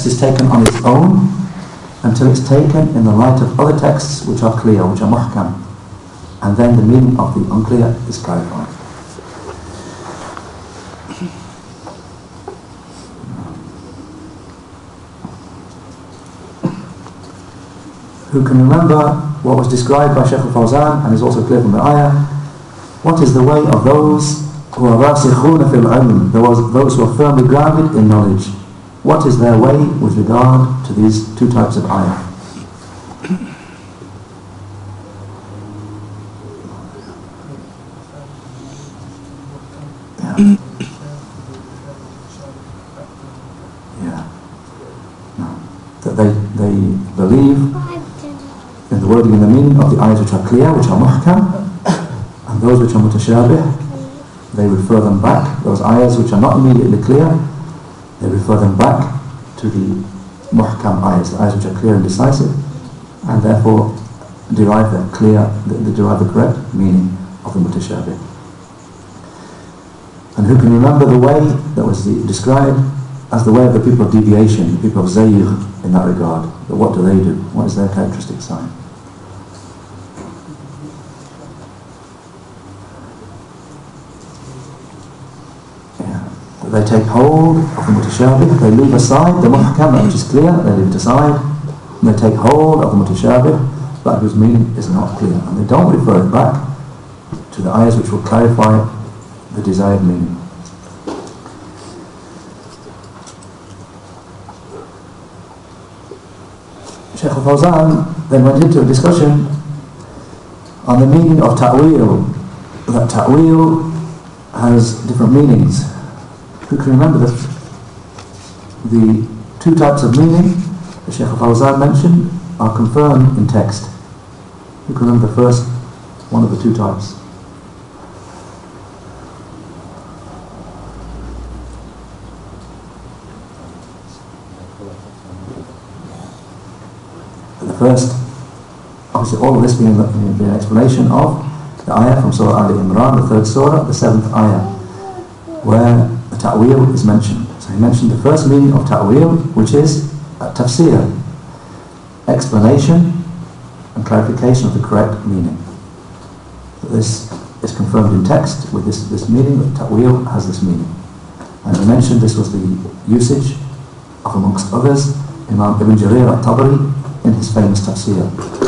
text is taken on its own until it's taken in the light of other texts which are clear, which are muhkam. And then the meaning of the unclear is clarified. Who can remember what was described by Shaykh al-Fawzan and is also clear from the ayah, what is the way of those who are rasikhuna fil ilm, those who are firmly grounded in knowledge. What is their way with regard to these two types of ayah? That they, they believe in the wording and the meaning of the ayahs which are clear, which are muhkam, and those which are mutashabih, they refer them back, those ayahs which are not immediately clear, they refer them back to the muhkam ayahs, the ayahs which are clear and decisive, and therefore derive the clear, they derive the correct meaning of the mutashabih. And who can remember the way that was described as the way of the people of deviation, the people of zaygh in that regard? But what do they do? What is their characteristic sign? They take hold of the mutashabih, they leave aside the muhkam, which is clear, they leave it aside, and they take hold of the mutashabih, that whose meaning is not clear. And they don't refer it back to the ayahs which will clarify the desired meaning. Shaykh al-Fawzan then went into a discussion on the meaning of ta'wil, that ta'wil has different meanings who can remember the, the two types of meaning that Sheikh Fawzan mentioned are confirmed in text. Who can remember the first one of the two types? The first, obviously all of this being the, explanation of the ayah from Surah Al Imran, the third surah, the seventh ayah, where ta'wil is mentioned. So he mentioned the first meaning of ta'wil, which is uh, tafsir, explanation and clarification of the correct meaning. So this is confirmed in text with this, this meaning, that ta'wil has this meaning. And he mentioned this was the usage of, amongst others, Imam Ibn Jarir al-Tabari in his famous tafsir.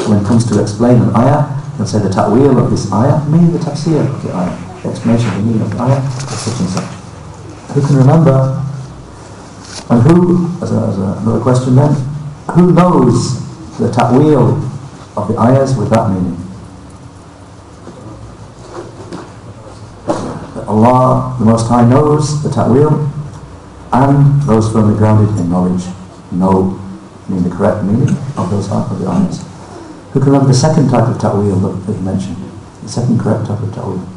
When it comes to explain an ayah, he'll say the ta'wil of this ayah, meaning the tafsir of the ayah, the explanation of the meaning of the ayah is such and such. Who can remember? And who, as, a, as a, another question then, who knows the ta'wil of the ayahs with that meaning? That Allah, the Most High, knows the ta'wil and those firmly grounded in knowledge know mean the correct meaning of those of the ayahs. Who can remember the second type of ta'wil that, he mentioned? The second correct type of ta'wil.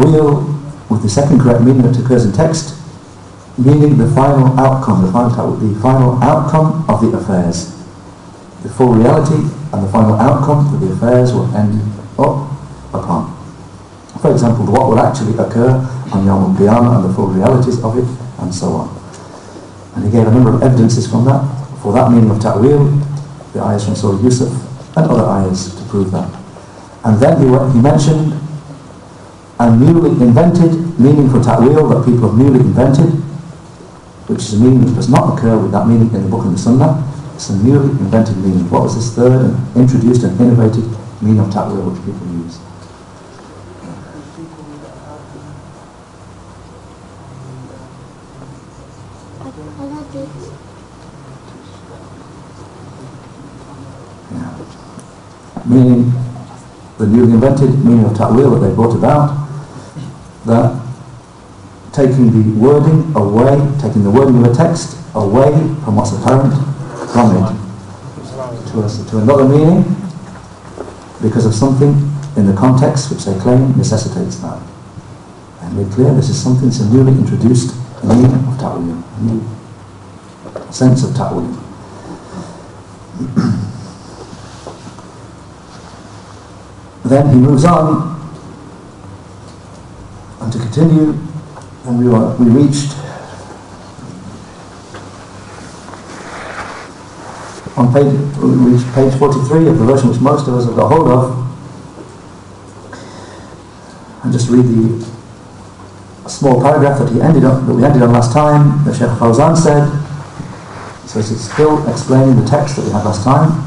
Ta'wil with the second correct meaning that occurs in text, meaning the final outcome, the final, the final outcome of the affairs. The full reality and the final outcome that the affairs will end up upon. For example, what will actually occur on Yom Qiyamah and the full realities of it, and so on. And he gave a number of evidences from that, for that meaning of ta'wil, the ayahs from Surah Yusuf, and other ayahs to prove that. And then he, he mentioned a newly invented meaning for ta'wil that people have newly invented, which is a meaning that does not occur with that meaning in the book and the sunnah. It's a newly invented meaning. What was this third and introduced and innovated meaning of ta'wil which people use? Meaning, the newly invented meaning of ta'wil that they brought about that taking the wording away, taking the wording of a text away from what's apparent from it to, to another meaning because of something in the context which they claim necessitates that. and made clear this is something, it's a newly introduced meaning of ta'wil, a new sense of ta'wil. then he moves on, to continue, and we, were, we reached on page, we reached page 43 of the version which most of us have got hold of, and just read the small paragraph that he ended up that we ended on last time, that Sheikh Fawzan said. So it's still explaining the text that we had last time.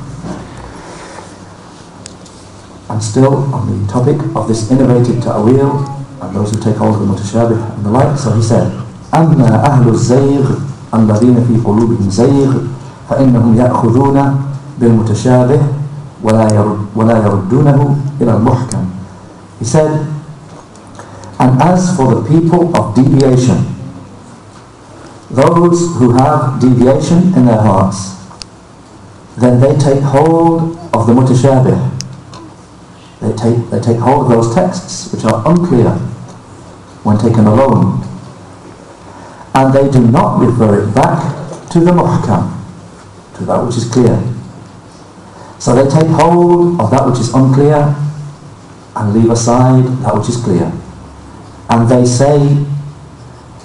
And still on the topic of this innovative ta'wil and those who take hold of the mutashabih and the like. So he said, أما أهل الزيغ الذين في قلوبهم زيغ فإنهم يأخذون بالمتشابه ولا يرد ولا يردونه إلى المحكم. He said, and as for the people of deviation, those who have deviation in their hearts, then they take hold of the mutashabih. They take, they take hold of those texts which are unclear when taken alone. And they do not refer it back to the muhkam, to that which is clear. So they take hold of that which is unclear and leave aside that which is clear and they say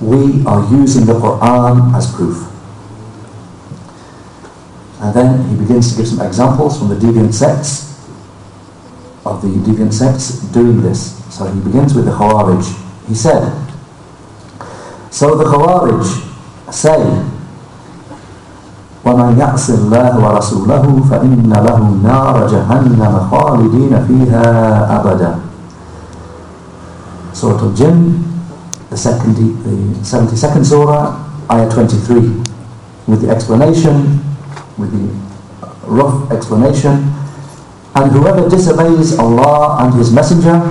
we are using the Quran as proof. And then he begins to give some examples from the deviant sects of the deviant sects doing this. So he begins with the Khawarij He said, so the Khawarij say, ومن يعص الله ورسوله فإن له نار جهنم خالدين فيها أبدا Surah Al-Jinn, the, second, the 72nd Surah, Ayah 23, with the explanation, with the rough explanation, and whoever disobeys Allah and His Messenger,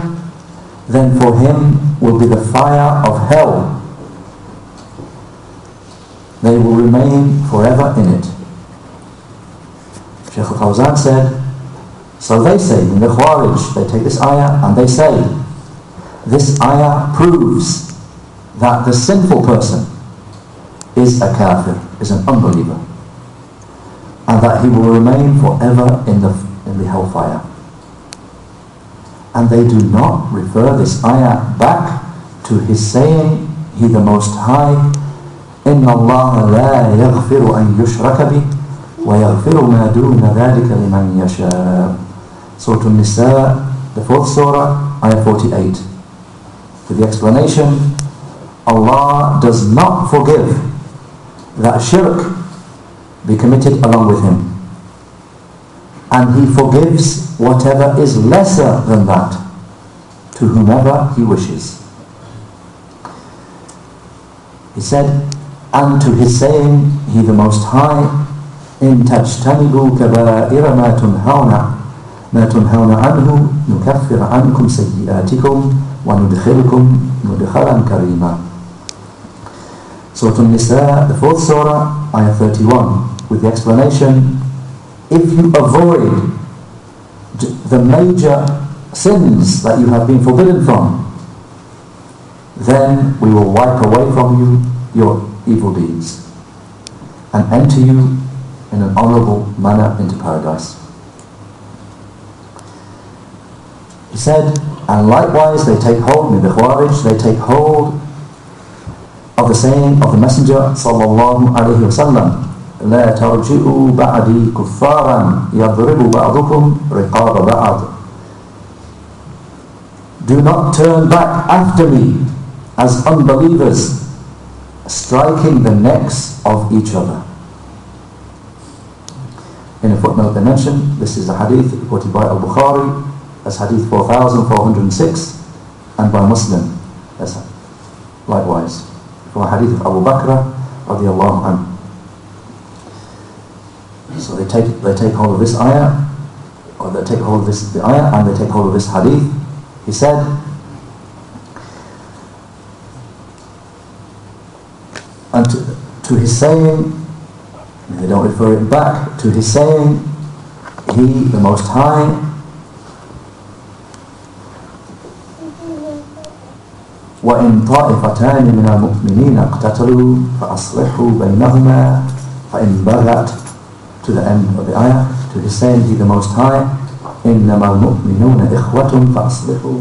then for him will be the fire of hell. They will remain forever in it. Shaykh al-Fawzan said, so they say, in the Khawarij, they take this ayah and they say, this ayah proves that the sinful person is a kafir, is an unbeliever, and that he will remain forever in the, in the hellfire. And they do not refer this ayah back to his saying, He the Most High, إِنَّ اللَّهَ لَا يَغْفِرُ أَن يُشْرَكَ بِهِ وَيَغْفِرُ مَا دُونَ ذَلِكَ لِمَنْ يَشَاءُ Surah An-Nisa, the fourth surah, ayah 48 with the explanation, Allah does not forgive that shirk be committed along with him. And he forgives whatever is lesser than that to whomever he wishes. He said, and to his saying, He the Most High, إن تجتنبوا كبائر ما تنهون ما تنهون عنه نكفر عنكم سيئاتكم وَنُدْخِلْكُمْ مُدْخَلًا كَرِيمًا Surah An-Nisa, the fourth surah, ayah 31, with the explanation, if you avoid the major sins that you have been forbidden from, then we will wipe away from you your evil deeds and enter you in an honourable manner into paradise. He said, and likewise they take hold, with the Khawarij, they take hold of the saying of the Messenger sallallahu alayhi wa sallam, لا ترجعوا بعدي كفارا يضرب بعضكم رقاب بعض Do not turn back after me as unbelievers, striking the necks of each other. In a footnote they mention, this is a hadith reported by Al-Bukhari, as hadith 4406 and by Muslim as likewise from a hadith of Abu Bakr radiallahu anhu. So they take they take hold of this ayah, or they take hold of this the ayah and they take hold of this hadith. He said, and to, to his saying, they don't refer it back to his saying, He, the Most High, وإن طائفتان من المؤمنين اقتتلوا فأصلحوا بينهما فإن بغت to the end of the ayah to his saying he the most high إنما المؤمنون إخوة فأصلحوا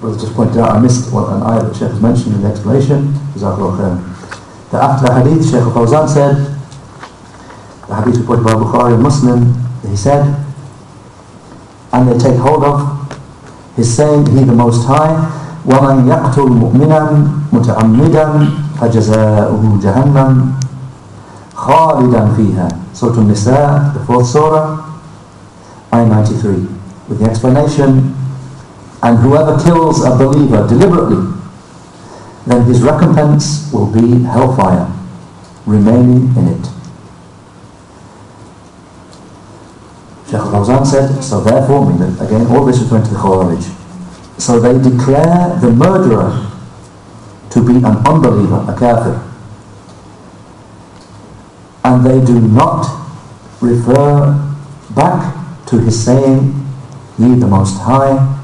Brother just pointed out, I missed what an ayah that Sheikh has mentioned in the explanation. That after the hadith, Sheikh Fawzan said, the hadith reported by Bukhari and Muslim, he said, and they take hold of his saying, He the Most High, وَمَنْ يَقْتُلْ مُؤْمِنًا مُتَعَمِّدًا فَجَزَاؤُهُ جَهَنَّمْ خَالِدًا فِيهَا Surah An-Nisa, the fourth surah, ayah 93. With the explanation, and whoever kills a believer deliberately, then his recompense will be hellfire, remaining in it. Sheikh Fawzan said, so therefore, again, all this referring to the Khawarij. So they declare the murderer to be an unbeliever, a kafir. And they do not refer back to his saying, He the Most High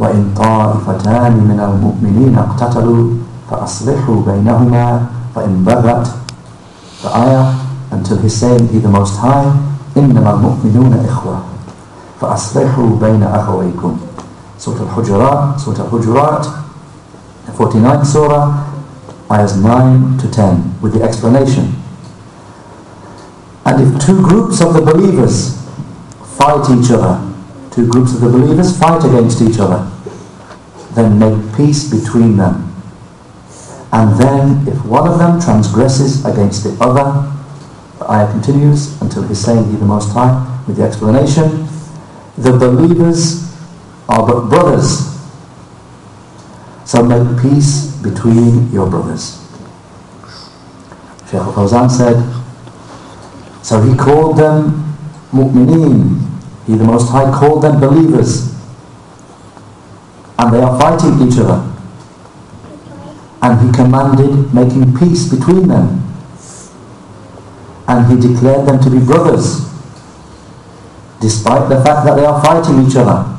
وإن طائفتان من المؤمنين اقتتلوا فأصلحوا بينهما فإن بغت the ayah until he's saying he the most high إنما المؤمنون إخوة فأصلحوا بين أخويكم Surah Al-Hujurat Surah Al-Hujurat 49th Surah ayahs 9 to 10 with the explanation and if two groups of the believers fight each other two groups of the believers fight against each other, then make peace between them. And then if one of them transgresses against the other, the ayah continues until he's saying he the Most High with the explanation, the believers are but brothers. So make peace between your brothers. Shaykh al-Fawzan said, so he called them mu'mineen, he the Most High called them believers. And they are fighting each other. And He commanded making peace between them. And He declared them to be brothers. Despite the fact that they are fighting each other.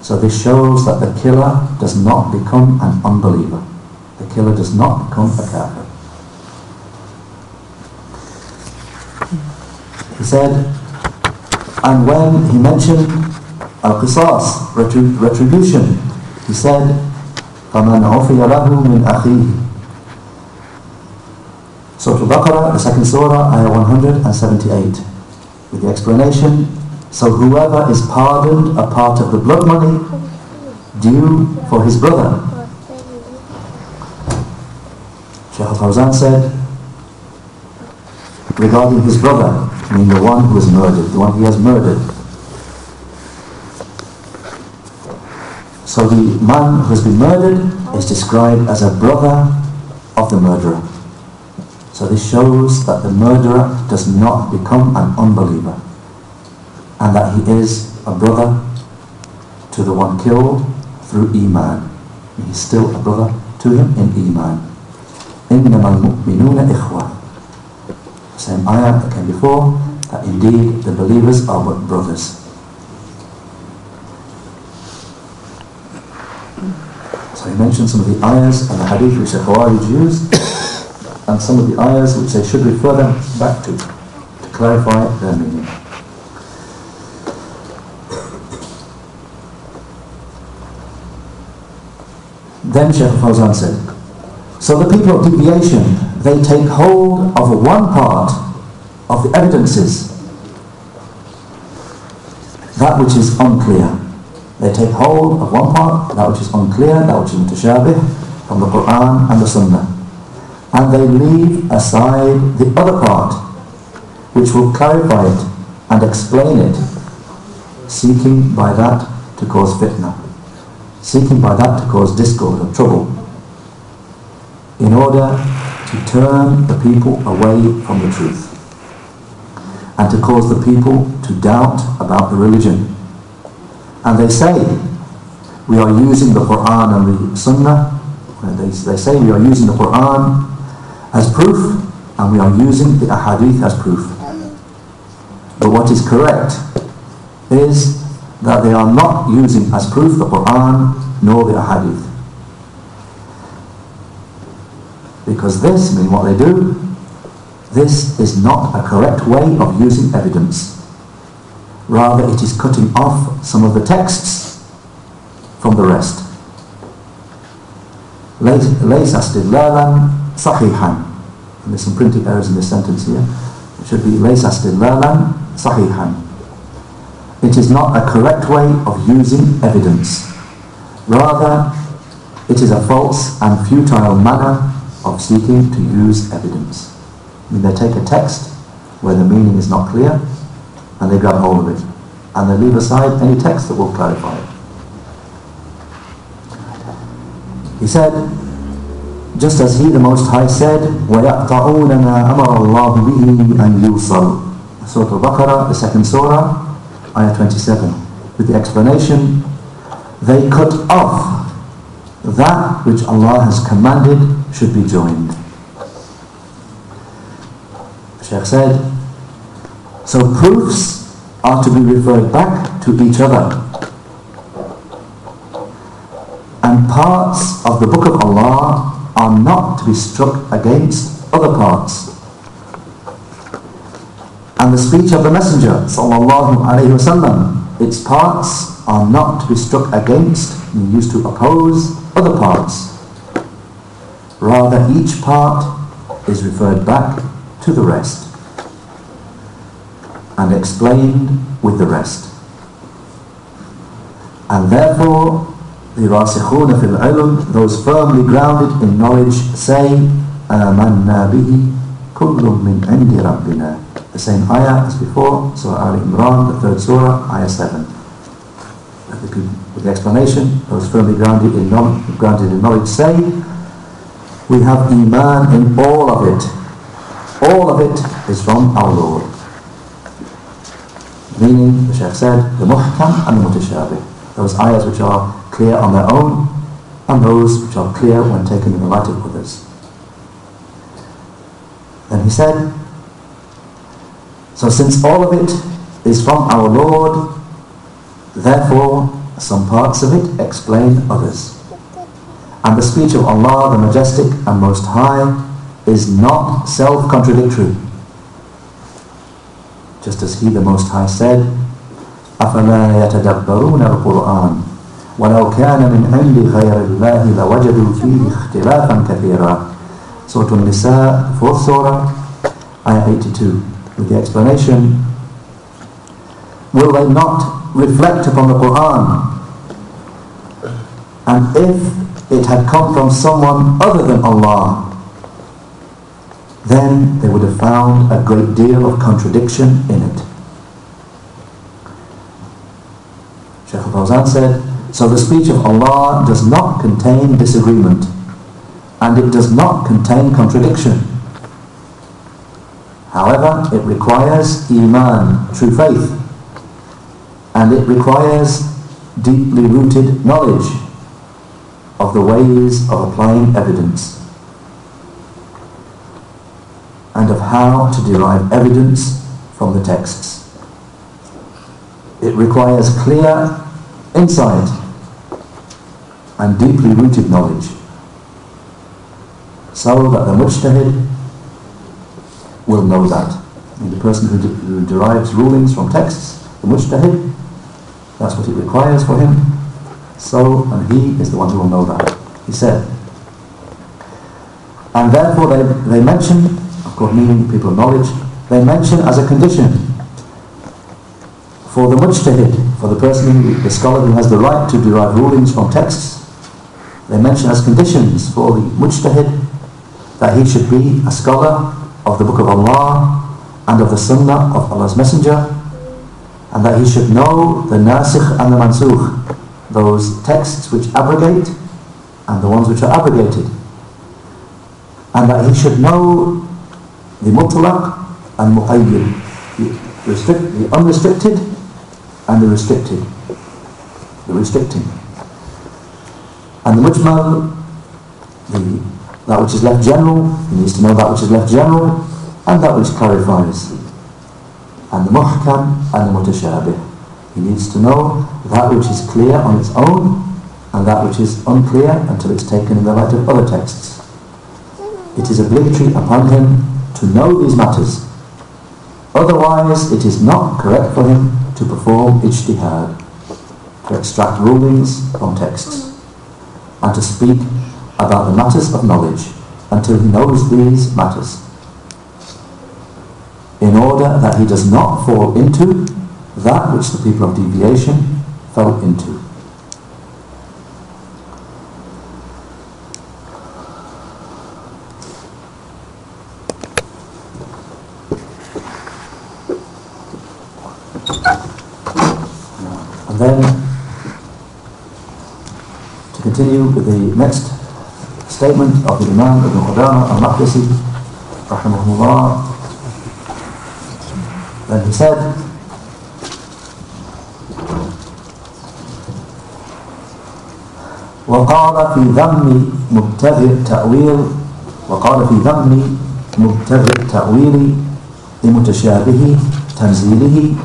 So this shows that the killer does not become an unbeliever. The killer does not become a kafir. He said, and when he mentioned al-qisas, retribution, he said, فَمَنْ عُفِيَ لَهُ مِنْ أَخِيهِ Surah Al-Baqarah, the second surah, ayah 178. With the explanation, so whoever is pardoned a part of the blood money due for his brother. Shaykh al-Fawzan said, regarding his brother, I mean the one who was murdered, the one he has murdered. So the man who has been murdered is described as a brother of the murderer. So this shows that the murderer does not become an unbeliever and that he is a brother to the one killed through Iman. He is still a brother to him in Iman. إِنَّمَا الْمُؤْمِنُونَ إِخْوَةً same ayah that came before, that indeed the believers are but brothers. So he mentioned some of the ayahs and the hadith which the Khawarij used, and some of the ayahs which they should refer them back to, to clarify their meaning. Then Shaykh Fawzan said, so the people of deviation they take hold of one part of the evidences, that which is unclear. They take hold of one part, that which is unclear, that which is mutashabih, from the Quran and the Sunnah. And they leave aside the other part, which will clarify it and explain it, seeking by that to cause fitna, seeking by that to cause discord or trouble, in order to turn the people away from the truth and to cause the people to doubt about the religion. And they say, we are using the Quran and the Sunnah, they, they say we are using the Quran as proof and we are using the Ahadith as proof. But what is correct is that they are not using as proof the Quran nor the Hadith. Because this, meaning what they do, this is not a correct way of using evidence. Rather, it is cutting off some of the texts from the rest. ليس استدلالا صحيحا and there's some printing errors in this sentence here it should be ليس استدلالا صحيحا it is not a correct way of using evidence rather it is a false and futile manner of seeking to use evidence I mean they take a text where the meaning is not clear and they grab hold of it and they leave aside any text that will clarify it he said, just as He the Most High said, وَيَقْطَعُونَ مَا أَمَرَ اللَّهُ بِهِ أَنْ يُوصَلْ Surah Al-Baqarah, the second surah, ayah 27, with the explanation, they cut off that which Allah has commanded should be joined. Shaykh said, so proofs are to be referred back to each other and parts of the Book of Allah are not to be struck against other parts And the speech of the Messenger sallallahu alaihi wasallam, its parts are not to be struck against and used to oppose other parts. Rather, each part is referred back to the rest and explained with the rest. And therefore, the راسخون في العلم, those firmly grounded in knowledge, say, آمنا به كل من عند ربنا. the same ayah as before, Surah Al Imran, the third surah, ayah 7. With the explanation, those firmly grounded in, knowledge, grounded in knowledge say, we have iman in all of it. All of it is from our Lord. Meaning, the Shaykh said, the muhkam and the mutashabih. Those ayahs which are clear on their own and those which are clear when taken in the light of others. Then he said, So since all of it is from our Lord, therefore some parts of it explain others. And the speech of Allah, the Majestic and Most High, is not self-contradictory. Just as He, the Most High, said, أَفَلَا يَتَدَبَّرُونَ الْقُرْآنِ ولو كان من عند غير الله لوجدوا فيه اختلافا كثيرا Surah An-Nisa, 4th Surah, Ayah 82, with the explanation, Will they not reflect upon the Quran? And if it had come from someone other than Allah, then they would have found a great deal of contradiction in it. Shaykh al-Fawzan said, so the speech of Allah does not contain disagreement and it does not contain contradiction. However, it requires iman, true faith, and it requires deeply rooted knowledge of the ways of applying evidence. And of how to derive evidence from the texts. It requires clear insight and deeply rooted knowledge. So that the mujtahid will know that. And the person who, de who derives rulings from texts, the mujtahid, that's what it requires for him. So, and he is the one who will know that. He said. And therefore they, they mention, of course meaning people of knowledge, they mention as a condition for the mujtahid, for the person, the scholar who has the right to derive rulings from texts, they mention as conditions for the mujtahid that he should be a scholar of the Book of Allah and of the Sunnah of Allah's Messenger and that he should know the nasikh and the mansukh, those texts which abrogate and the ones which are abrogated and that he should know the mutlaq and muqayyid, the, the unrestricted and the restricted, the restricting. And the mujmal, the, that which is left general, he needs to know that which is left general, and that which clarifies. and the muhkam and the mutashabih. He needs to know that which is clear on its own and that which is unclear until it's taken in the light of other texts. It is obligatory upon him to know these matters. Otherwise, it is not correct for him to perform ijtihad, to extract rulings from texts, and to speak about the matters of knowledge until he knows these matters, in order that he does not fall into that which the people of deviation fell into. And then to continue with the next statement of the Imam Ibn Qudama al-Maqdisi rahimahullah then he said وقال في ذم مبتغي التأويل وقال في ذم مبتغي التأويل لمتشابه تنزيله.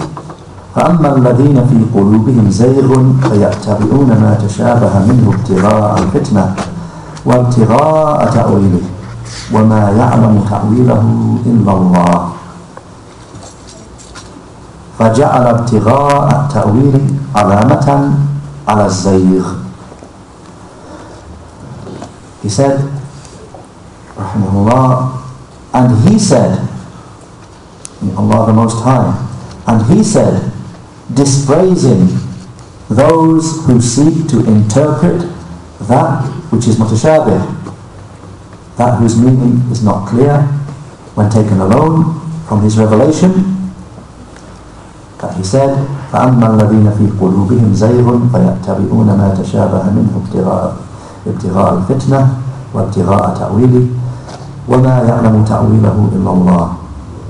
فأما الذين في قلوبهم زيغ فيتبعون ما تشابه منه ابتغاء الفتنة. وابتغاء تأويله وما يعلم تأويله إلا الله فجعل ابتغاء التأويل علامة على الزيغ He said, Rahimahullah, and he said, Allah the Most High, and he said, dispraising those who seek to interpret that which is mutashabih, that whose meaning is not clear when taken alone from his revelation. That he said, فَأَمَّا الَّذِينَ فِي قُلُوبِهِمْ زَيْغٌ فَيَتَّبِعُونَ مَا تَشَابَهَ مِنْهُ ابْتِغَاءَ ابتغاء الفتنة وابتغاء تأويله وما يعلم تأويله إلا الله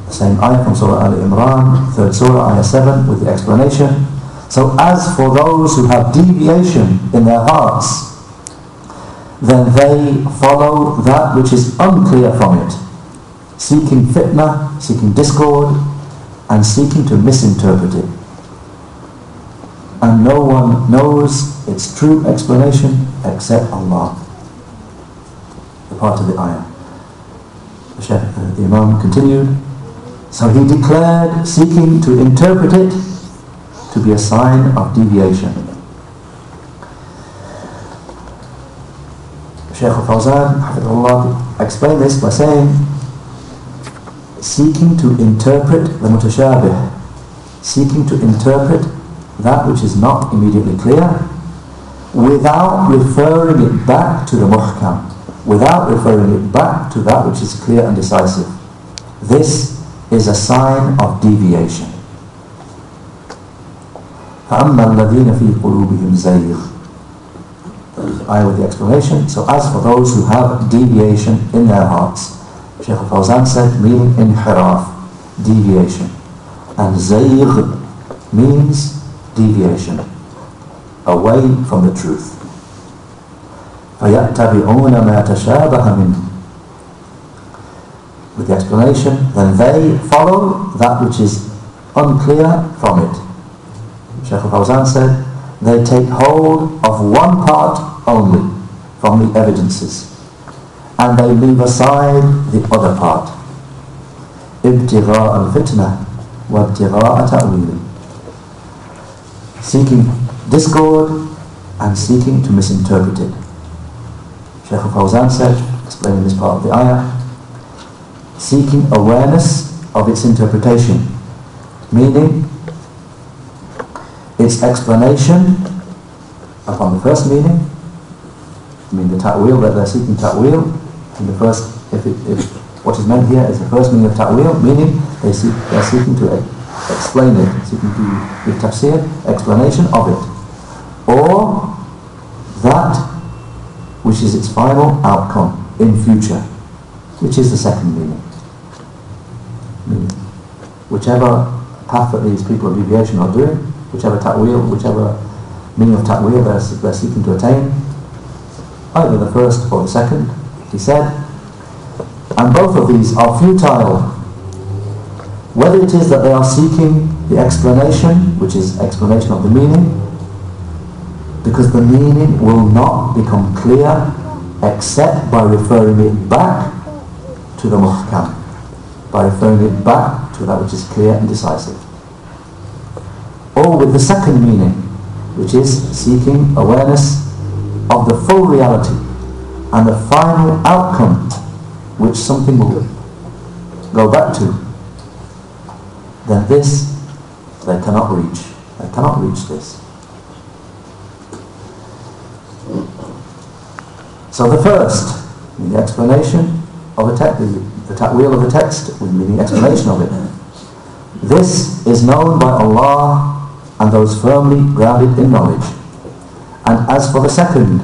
same ayah from Surah Al-Imran, 3rd Surah, ayah 7, with the explanation. So as for those who have deviation in their hearts, then they follow that which is unclear from it, seeking fitna, seeking discord, and seeking to misinterpret it. And no one knows its true explanation except Allah. The part of the ayah. The, uh, the Imam continued, so he declared seeking to interpret it to be a sign of deviation. Shaykh al-Fawzan explained this by saying seeking to interpret the mutashabih, seeking to interpret that which is not immediately clear without referring it back to the muhkam, without referring it back to that which is clear and decisive. This is a sign of deviation. فَأَمَّا الَّذِينَ فِي قُلُوبِهِمْ زَيْغ I with the explanation. So as for those who have deviation in their hearts, Shaykh al-Fawzan said, meaning inhiraf, deviation. And zayg means deviation, away from the truth. فَيَأْتَبِعُونَ مَا تَشَابَهَ مِنْهُ with the explanation, then they follow that which is unclear from it. Sheikh al-Fawzan said, they take hold of one part only from the evidences and they leave aside the other part. ابتغاء الفتنة وابتغاء تأويل Seeking discord and seeking to misinterpret it. Sheikh al-Fawzan said, explaining this part of the ayah, seeking awareness of its interpretation, meaning its explanation upon the first meaning, I mean the ta'wil, that they're seeking ta'wil, in the first, if, it, if what is meant here is the first meaning of ta'wil, meaning they seek, they're seeking to explain it, seeking to give tafsir, explanation of it, or that which is its final outcome in future, which is the second meaning. Whichever path that these people of deviation are doing, whichever ta'wil, whichever meaning of ta'wil they're, they're seeking to attain, either the first or the second, he said, and both of these are futile. Whether it is that they are seeking the explanation, which is explanation of the meaning, because the meaning will not become clear except by referring it back to the muhkam, by referring it back to that which is clear and decisive. Or with the second meaning, which is seeking awareness of the full reality and the final outcome which something will go back to, then this they cannot reach. They cannot reach this. So the first, the explanation of a text, the, ta'wil of a text with meaning explanation of it. This is known by Allah and those firmly grounded in knowledge. And as for the second,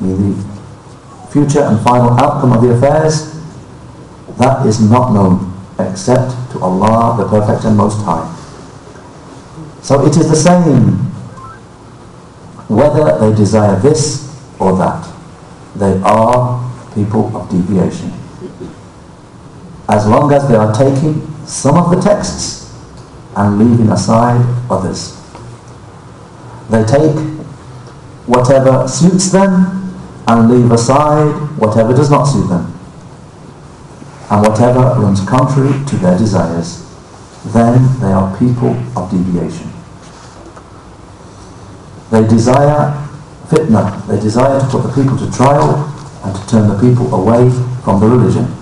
the future and final outcome of the affairs, that is not known except to Allah, the Perfect and Most High. So it is the same whether they desire this or that. They are people of deviation. As long as they are taking some of the texts and leaving aside others. They take whatever suits them and leave aside whatever does not suit them and whatever runs contrary to their desires, then they are people of deviation. They desire fitna, they desire to put the people to trial and to turn the people away from the religion.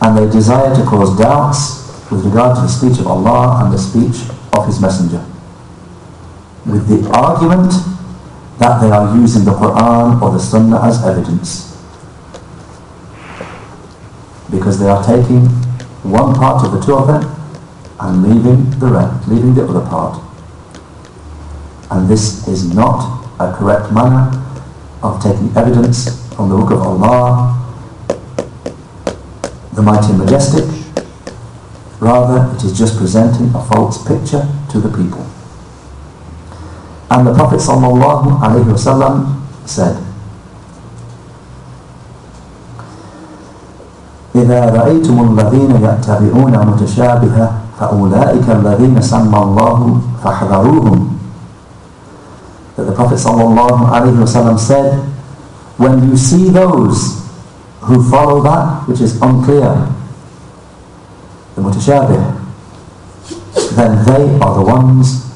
And they desire to cause doubts with regard to the speech of Allah and the speech of His Messenger. With the argument that they are using the Quran or the Sunnah as evidence because they are taking one part of the two of them and leaving the rest, leaving the other part. And this is not a correct manner of taking evidence from the Book of Allah, the Mighty and Majestic. Rather, it is just presenting a false picture to the people. And the Prophet ﷺ said, إذا رأيتم الذين يتبعون متشابه فأولئك الذين سمى الله فاحذروهم That the Prophet ﷺ said, when you see those who follow that which is unclear, the mutashabih, then they are the ones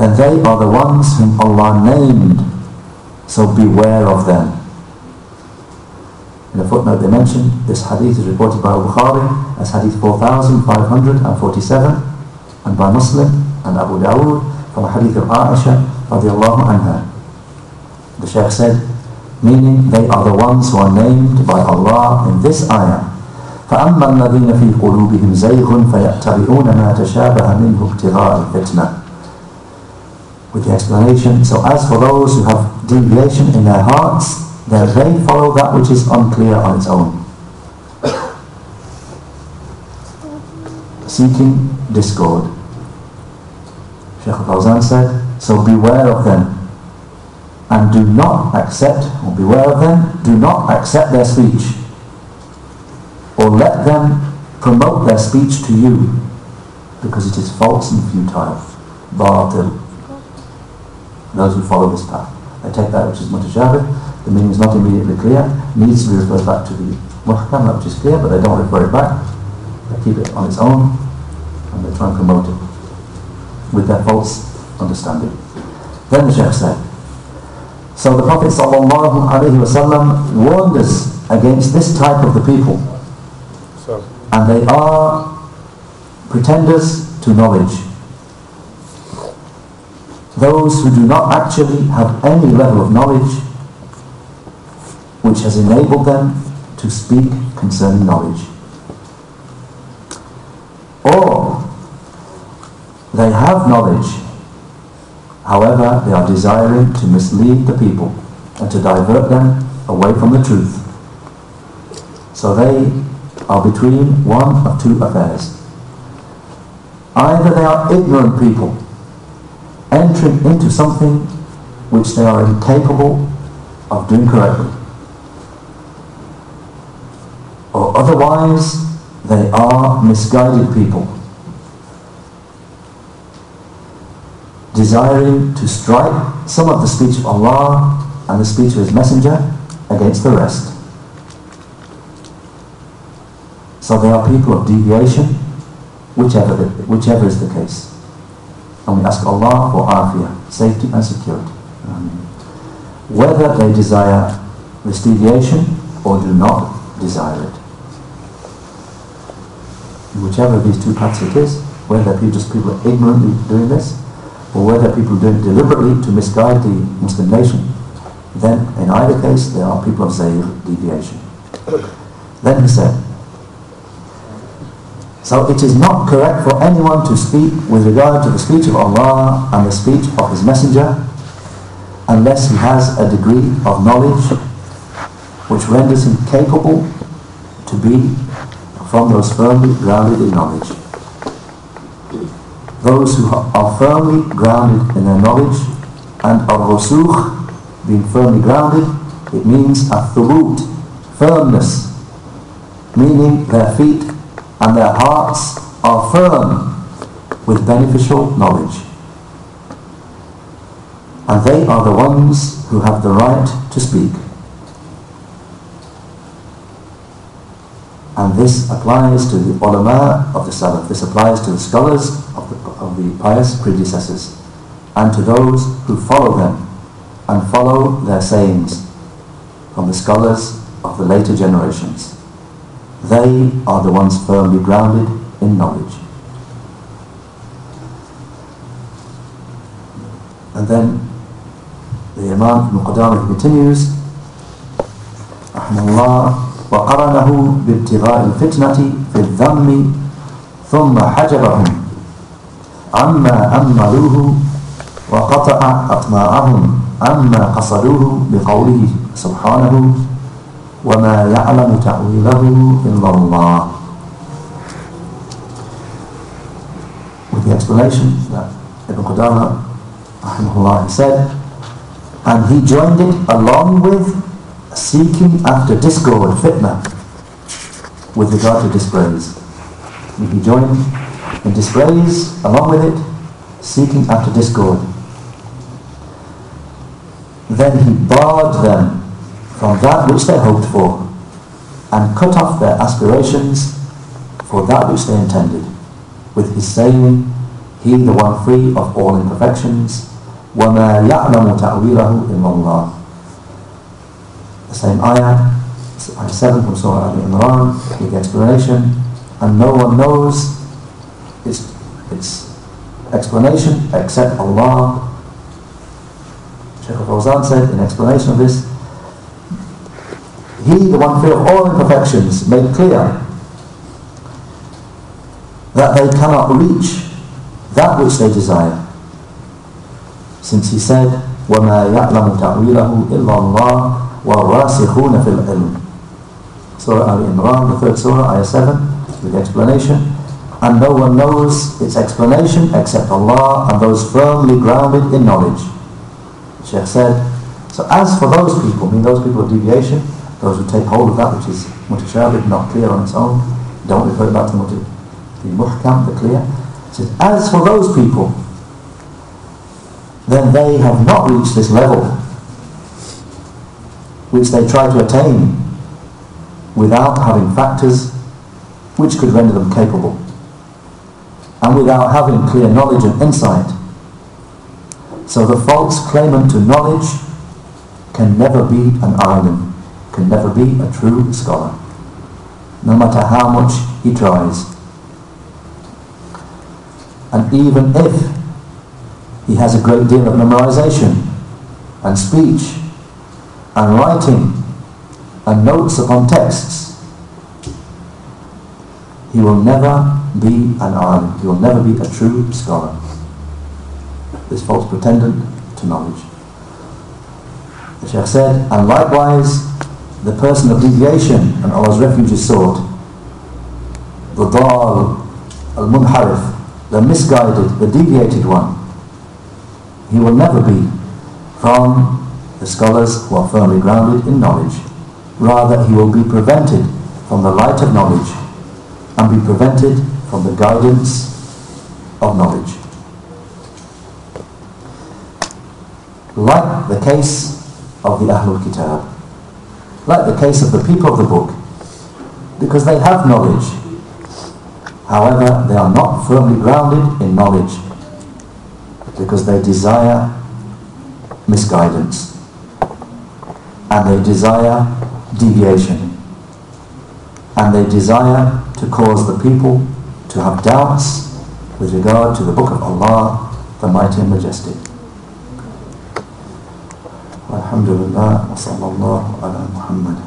then they are the ones whom Allah named, so beware of them. In the footnote they mention this hadith is reported by Bukhari as hadith 4547 and by Muslim and Abu Dawood from a hadith of Aisha radiallahu anha. The Shaykh said, meaning they are the ones who are named by Allah in this ayah. فأما الذين في قلوبهم زيغ فيتبعون ما تشابه منه ابتغاء الفتنة with the explanation so as for those who have deviation in their hearts then they follow that which is unclear on its own. Seeking discord. Sheikh Fawzan said, so beware of them and do not accept, or beware of them, do not accept their speech or let them promote their speech to you because it is false and futile. Batil. Those who follow this path. They take that which is mutashabih the meaning is not immediately clear, needs to be referred back to the muhkam, which is clear, but they don't refer it back. They keep it on its own, and they try and promote it with their false understanding. Then the Shaykh said, so the Prophet ﷺ warned us against this type of the people. And they are pretenders to knowledge. Those who do not actually have any level of knowledge which has enabled them to speak concerning knowledge. Or they have knowledge, however they are desiring to mislead the people and to divert them away from the truth. So they are between one of two affairs. Either they are ignorant people entering into something which they are incapable of doing correctly or Otherwise, they are misguided people, desiring to strike some of the speech of Allah and the speech of His Messenger against the rest. So they are people of deviation, whichever, the, whichever is the case. And we ask Allah for afiyah, safety and security. Um, whether they desire this deviation or do not desire it. Whichever of these two paths it is, whether people just people are ignorantly doing this, or whether people do it deliberately to misguide the Muslim nation, then in either case they are people of zaygh, deviation. Then he said, so it is not correct for anyone to speak with regard to the speech of Allah and the speech of His Messenger unless he has a degree of knowledge which renders him capable to be from those firmly grounded in knowledge. Those who are firmly grounded in their knowledge and of rusukh, being firmly grounded, it means a thubut, firmness, meaning their feet and their hearts are firm with beneficial knowledge. And they are the ones who have the right to speak. And this applies to the ulama of the Salaf. This applies to the scholars of the, of the pious predecessors and to those who follow them and follow their sayings from the scholars of the later generations. They are the ones firmly grounded in knowledge. And then the Imam Ibn Qudamah continues, الله وقرنه بابتغاء الفتنة في الذم ثم حجبهم عما أملوه وقطع أطماعهم عما قصدوه بقوله سبحانه وما يعلم تأويله إلا الله With the explanation that Ibn Qudama rahimahullah said and he joined it along with seeking after discord, fitna, with regard to dispraise. He joined in dispraise along with it, seeking after discord. Then he barred them from that which they hoped for and cut off their aspirations for that which they intended with his saying, He the one free of all imperfections, وَمَا يَعْلَمُ تَأْوِيلَهُ إِلَّا اللَّهِ The same ayah, ayah 7 from Surah Al-Imran, with the explanation, and no one knows its, its explanation except Allah. Shaykh al-Fawzan said in explanation of this, he, the one free of all imperfections, made clear that they cannot reach that which they desire. Since he said, وَمَا يَعْلَمُ تَعْوِيلَهُ إِلَّا اللَّهُ وَالرَّاسِخُونَ فِي الْعِلْمِ Surah Al-Imran, the third surah, ayah 7, with the explanation. And no one knows its explanation except Allah and those firmly grounded in knowledge. The Sheikh said, so as for those people, I mean those people of deviation, those who take hold of that which is mutashabih, not clear on its own, don't refer back to the muhkam, the clear. It says, as for those people, then they have not reached this level which they try to attain without having factors which could render them capable and without having clear knowledge and insight. So the false claimant to knowledge can never be an alim can never be a true scholar, no matter how much he tries. And even if he has a great deal of memorization and speech and writing and notes upon texts, he will never be an alim, he will never be a true scholar. This false pretendant to knowledge. The Sheikh said, and likewise the person of deviation and Allah's refuge is sought. The dal, al-munharif, the misguided, the deviated one. He will never be from the scholars who are firmly grounded in knowledge. Rather, he will be prevented from the light of knowledge and be prevented from the guidance of knowledge. Like the case of the Ahlul Kitab, like the case of the people of the book, because they have knowledge. However, they are not firmly grounded in knowledge because they desire misguidance and they desire deviation and they desire to cause the people to have doubts with regard to the Book of Allah, the Mighty and Majestic. Alhamdulillah wa sallallahu ala Muhammad.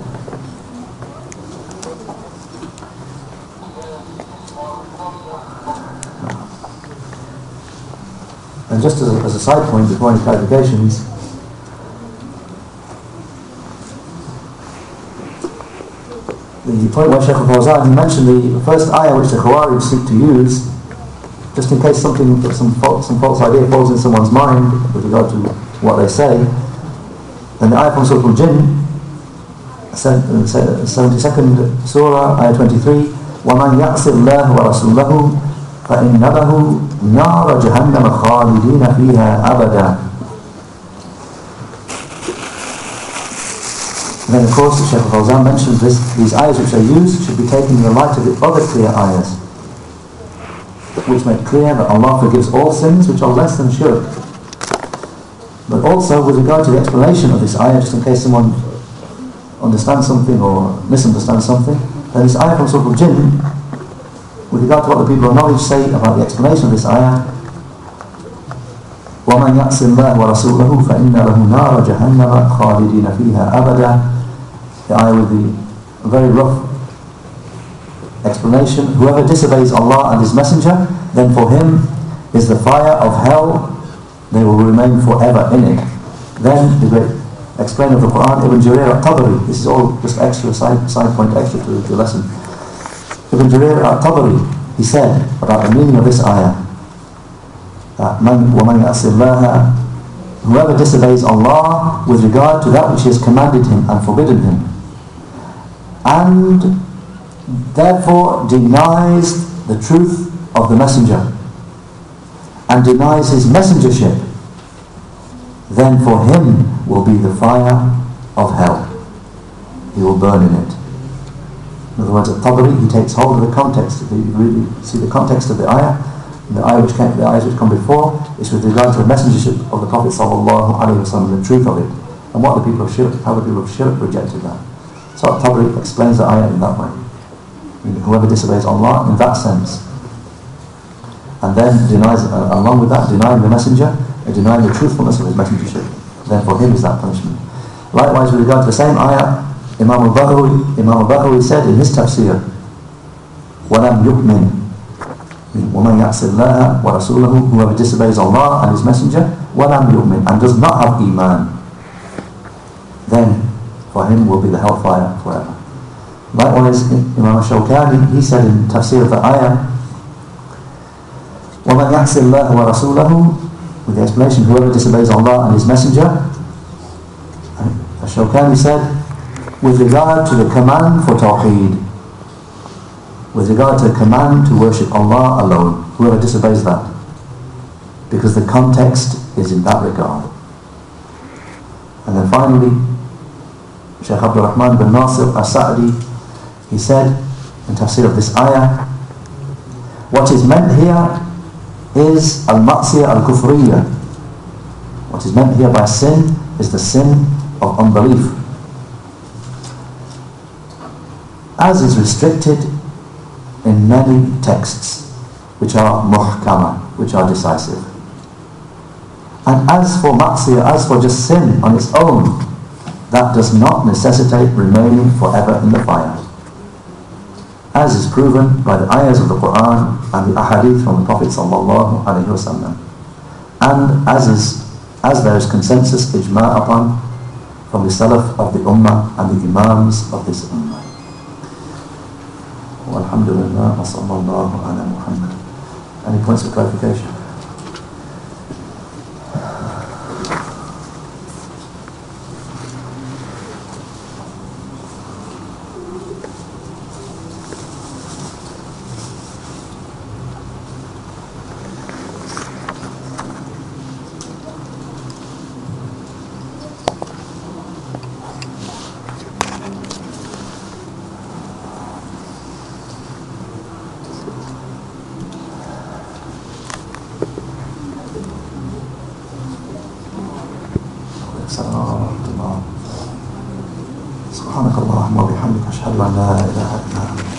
And just as a, as a side point, before any clarifications, the point where Shaykh al-Fawzan mentioned the first ayah which the Khawarij seek to use, just in case something, some, false, some false idea falls in someone's mind with regard to what they say, then the ayah from Surah Al-Jinn, 72nd Surah, ayah 23, وَمَنْ يَعْصِ اللَّهُ وَرَسُولَهُ فَإِنَّ لَهُ نَارَ جَهَنَّمَ خَالِدِينَ فِيهَا أَبَدًا And then of course the Shaykh al-Fawzan mentions this, these ayahs which are used should be taken in the light of the other clear ayahs which make clear that Allah forgives all sins which are less than shirk. But also with regard to the explanation of this ayah, just in case someone understands something or misunderstands something, then this ayah from Surah Al-Jinn, with regard to what the people of knowledge say about the explanation of this ayah, وَمَنْ يَعْصِ اللَّهِ وَرَسُولَهُ فَإِنَّ لَهُ نَارَ جَهَنَّمَ خَالِدِينَ فِيهَا أَبَدًا the ayah with the very rough explanation. Whoever disobeys Allah and His Messenger, then for him is the fire of hell. They will remain forever in it. Then the great explainer of the Quran, Ibn Jarir al-Tabari, this is all just extra, side, side point extra to the lesson. Ibn Jarir al-Tabari, he said about the meaning of this ayah, that man وَمَنْ يَأْسِ اللَّهَ Whoever disobeys Allah with regard to that which He has commanded him and forbidden him, and therefore denies the truth of the messenger and denies his messengership, then for him will be the fire of hell. He will burn in it. In other words, at Tabari, he takes hold of the context. If you really see the context of the ayah, the ayah which came, the ayahs which come before is with regard to the messengership of the Prophet sallallahu alaihi wasallam, the truth of it, and what the people of Shirk, how the people of Shirk rejected that. So Tabari explains the ayah in that way. Whoever disobeys Allah in that sense, and then denies, uh, along with that, denying the messenger, and deny the truthfulness of his messengership. Therefore, is that punishment. Likewise, with regard to the same ayah, Imam al-Baghawi Imam al said in his tafsir, وَلَمْ يُؤْمِنْ وَمَنْ يَعْسِ اللَّهَ وَرَسُولَهُ Whoever disobeys Allah and His Messenger, وَلَمْ يُؤْمِنْ And does not have Iman, then for him will be the hellfire forever. Likewise, Imam al-Shawkani, he said in tafsir of the ayah, وَمَنْ يَعْسِ اللَّهَ وَرَسُولَهُ with the explanation, whoever disobeys Allah and His Messenger, Shawkani said, with regard to the command for Tawheed, with regard to the command to worship Allah alone, whoever disobeys that, because the context is in that regard. And then finally, Shaykh Abdul Rahman bin Nasir as-Sa'di, he said in tafsir of this ayah, what is meant here is al-ma'siyah al-kufriyah. What is meant here by sin is the sin of unbelief. As is restricted in many texts which are muhkama, which are decisive. And as for ma'siyah, as for just sin on its own, that does not necessitate remaining forever in the fire. As is proven by the ayahs of the Quran and the ahadith from the Prophet sallallahu alaihi wasallam. And as is as there is consensus ijma' upon from the salaf of the ummah and the imams of this ummah. Walhamdulillah wa sallallahu ala Muhammad. Any points of clarification?